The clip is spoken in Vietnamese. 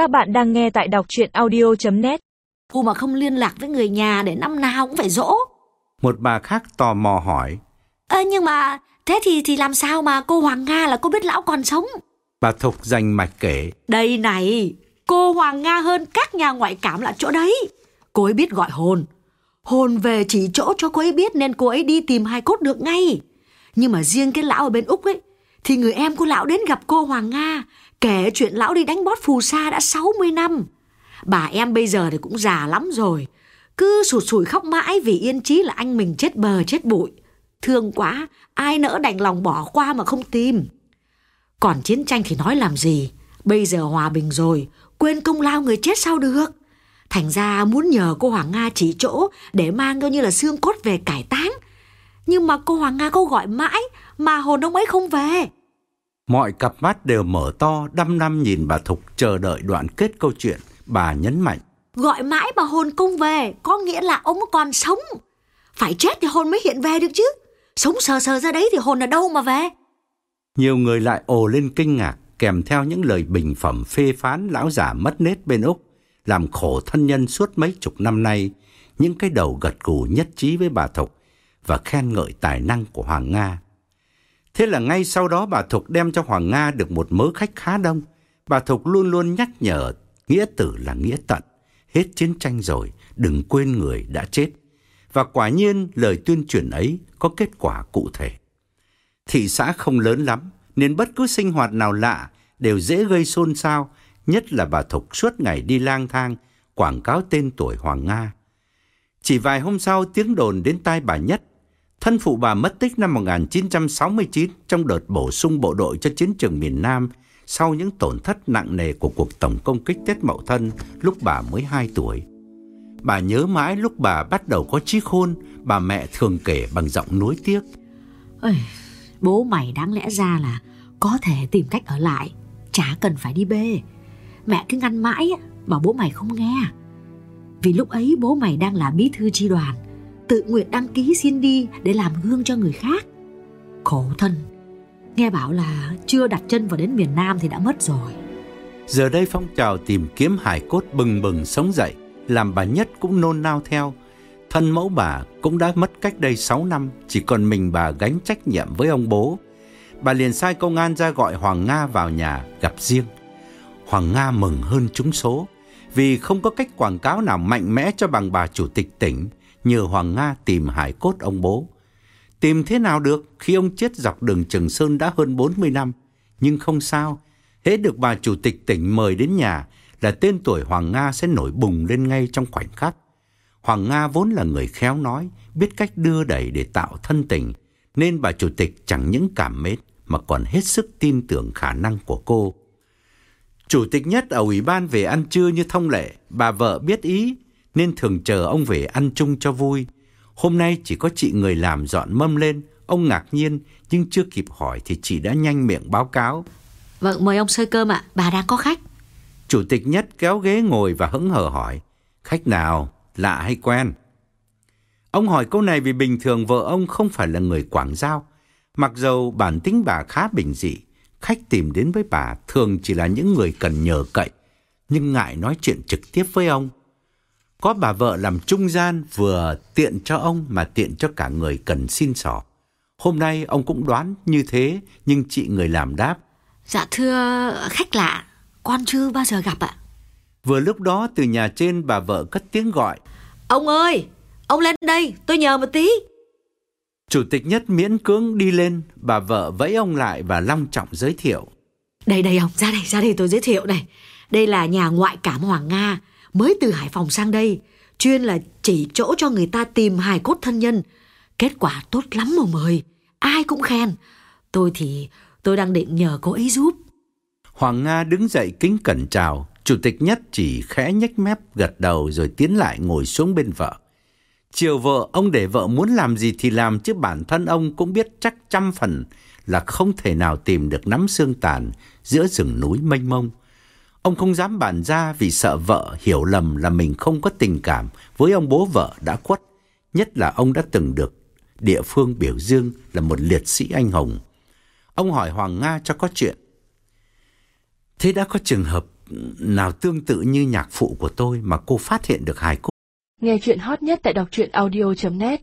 Các bạn đang nghe tại đọc chuyện audio.net Cô mà không liên lạc với người nhà để năm nào cũng phải dỗ. Một bà khác tò mò hỏi. Ơ nhưng mà thế thì thì làm sao mà cô Hoàng Nga là cô biết lão còn sống? Bà Thục dành mạch kể. Đây này, cô Hoàng Nga hơn các nhà ngoại cảm là chỗ đấy. Cô ấy biết gọi hồn. Hồn về chỉ chỗ cho cô ấy biết nên cô ấy đi tìm hai cốt được ngay. Nhưng mà riêng cái lão ở bên Úc ấy, thì người em của lão đến gặp cô Hoàng Nga, kể chuyện lão đi đánh bót phù sa đã 60 năm. Bà em bây giờ thì cũng già lắm rồi, cứ sụt sùi khóc mãi vì yên chí là anh mình chết bờ chết bụi. Thương quá, ai nỡ đành lòng bỏ qua mà không tìm. Còn chiến tranh thì nói làm gì, bây giờ hòa bình rồi, quên công lao người chết sao được. Thành ra muốn nhờ cô Hoàng Nga chỉ chỗ để mang coi như là xương cốt về cải táng. Nhưng mà cô Hoàng Nga cô gọi mãi mà hồn ông ấy không về. Mọi cặp mắt đều mở to, đăm đăm nhìn bà Thục chờ đợi đoạn kết câu chuyện. Bà nhấn mạnh. Gọi mãi mà hồn không về, có nghĩa là ông còn sống. Phải chết thì hồn mới hiện về được chứ. Sống sờ sờ ra đấy thì hồn ở đâu mà về. Nhiều người lại ồ lên kinh ngạc, kèm theo những lời bình phẩm phê phán lão giả mất nết bên Úc, làm khổ thân nhân suốt mấy chục năm nay. Những cái đầu gật gù nhất trí với bà Thục và khen ngợi tài năng của Hoàng Nga. Thế là ngay sau đó bà Thục đem cho Hoàng Nga được một mớ khách khá đông. Bà Thục luôn luôn nhắc nhở nghĩa tử là nghĩa tận. Hết chiến tranh rồi, đừng quên người đã chết. Và quả nhiên lời tuyên truyền ấy có kết quả cụ thể. Thị xã không lớn lắm, nên bất cứ sinh hoạt nào lạ đều dễ gây xôn xao, nhất là bà Thục suốt ngày đi lang thang, quảng cáo tên tuổi Hoàng Nga. Chỉ vài hôm sau tiếng đồn đến tai bà Nhất Thân phụ bà mất tích năm 1969 trong đợt bổ sung bộ đội cho chiến trường miền Nam sau những tổn thất nặng nề của cuộc tổng công kích Tết Mậu Thân lúc bà mới 2 tuổi. Bà nhớ mãi lúc bà bắt đầu có trí khôn, bà mẹ thường kể bằng giọng nuối tiếc. Ôi, bố mày đáng lẽ ra là có thể tìm cách ở lại, chả cần phải đi bê. Mẹ cứ ngăn mãi, bảo bố mày không nghe. Vì lúc ấy bố mày đang là bí thư tri đoàn, tự nguyện đăng ký xin đi để làm gương cho người khác. Khổ thân, nghe bảo là chưa đặt chân vào đến miền Nam thì đã mất rồi. Giờ đây phong trào tìm kiếm hải cốt bừng bừng sống dậy, làm bà Nhất cũng nôn nao theo. Thân mẫu bà cũng đã mất cách đây 6 năm, chỉ còn mình bà gánh trách nhiệm với ông bố. Bà liền sai công an ra gọi Hoàng Nga vào nhà gặp riêng. Hoàng Nga mừng hơn chúng số, vì không có cách quảng cáo nào mạnh mẽ cho bằng bà chủ tịch tỉnh nhờ Hoàng Nga tìm hải cốt ông bố. Tìm thế nào được khi ông chết dọc đường Trường Sơn đã hơn 40 năm. Nhưng không sao, hễ được bà chủ tịch tỉnh mời đến nhà là tên tuổi Hoàng Nga sẽ nổi bùng lên ngay trong khoảnh khắc. Hoàng Nga vốn là người khéo nói, biết cách đưa đẩy để tạo thân tình, nên bà chủ tịch chẳng những cảm mến mà còn hết sức tin tưởng khả năng của cô. Chủ tịch nhất ở ủy ban về ăn trưa như thông lệ, bà vợ biết ý nên thường chờ ông về ăn chung cho vui. Hôm nay chỉ có chị người làm dọn mâm lên, ông ngạc nhiên nhưng chưa kịp hỏi thì chị đã nhanh miệng báo cáo. Vâng, mời ông sơi cơm ạ, bà đang có khách. Chủ tịch nhất kéo ghế ngồi và hững hờ hỏi, khách nào, lạ hay quen? Ông hỏi câu này vì bình thường vợ ông không phải là người quảng giao. Mặc dầu bản tính bà khá bình dị, khách tìm đến với bà thường chỉ là những người cần nhờ cậy, nhưng ngại nói chuyện trực tiếp với ông. Có bà vợ làm trung gian vừa tiện cho ông mà tiện cho cả người cần xin sỏ. Hôm nay ông cũng đoán như thế, nhưng chị người làm đáp. Dạ thưa khách lạ, con chưa bao giờ gặp ạ. Vừa lúc đó từ nhà trên bà vợ cất tiếng gọi. Ông ơi, ông lên đây, tôi nhờ một tí. Chủ tịch nhất miễn cưỡng đi lên, bà vợ vẫy ông lại và long trọng giới thiệu. Đây đây ông, ra đây, ra đây tôi giới thiệu này. Đây là nhà ngoại cảm Hoàng Nga, mới từ Hải Phòng sang đây, chuyên là chỉ chỗ cho người ta tìm hài cốt thân nhân. Kết quả tốt lắm mà mời, ai cũng khen. Tôi thì tôi đang định nhờ cô ấy giúp. Hoàng Nga đứng dậy kính cẩn chào, chủ tịch nhất chỉ khẽ nhếch mép gật đầu rồi tiến lại ngồi xuống bên vợ. Chiều vợ, ông để vợ muốn làm gì thì làm chứ bản thân ông cũng biết chắc trăm phần là không thể nào tìm được nắm xương tàn giữa rừng núi mênh mông. Ông không dám bàn ra vì sợ vợ hiểu lầm là mình không có tình cảm với ông bố vợ đã khuất. Nhất là ông đã từng được địa phương biểu dương là một liệt sĩ anh hùng. Ông hỏi Hoàng Nga cho có chuyện. Thế đã có trường hợp nào tương tự như nhạc phụ của tôi mà cô phát hiện được hài cốt. Nghe chuyện hot nhất tại đọc truyện audio.net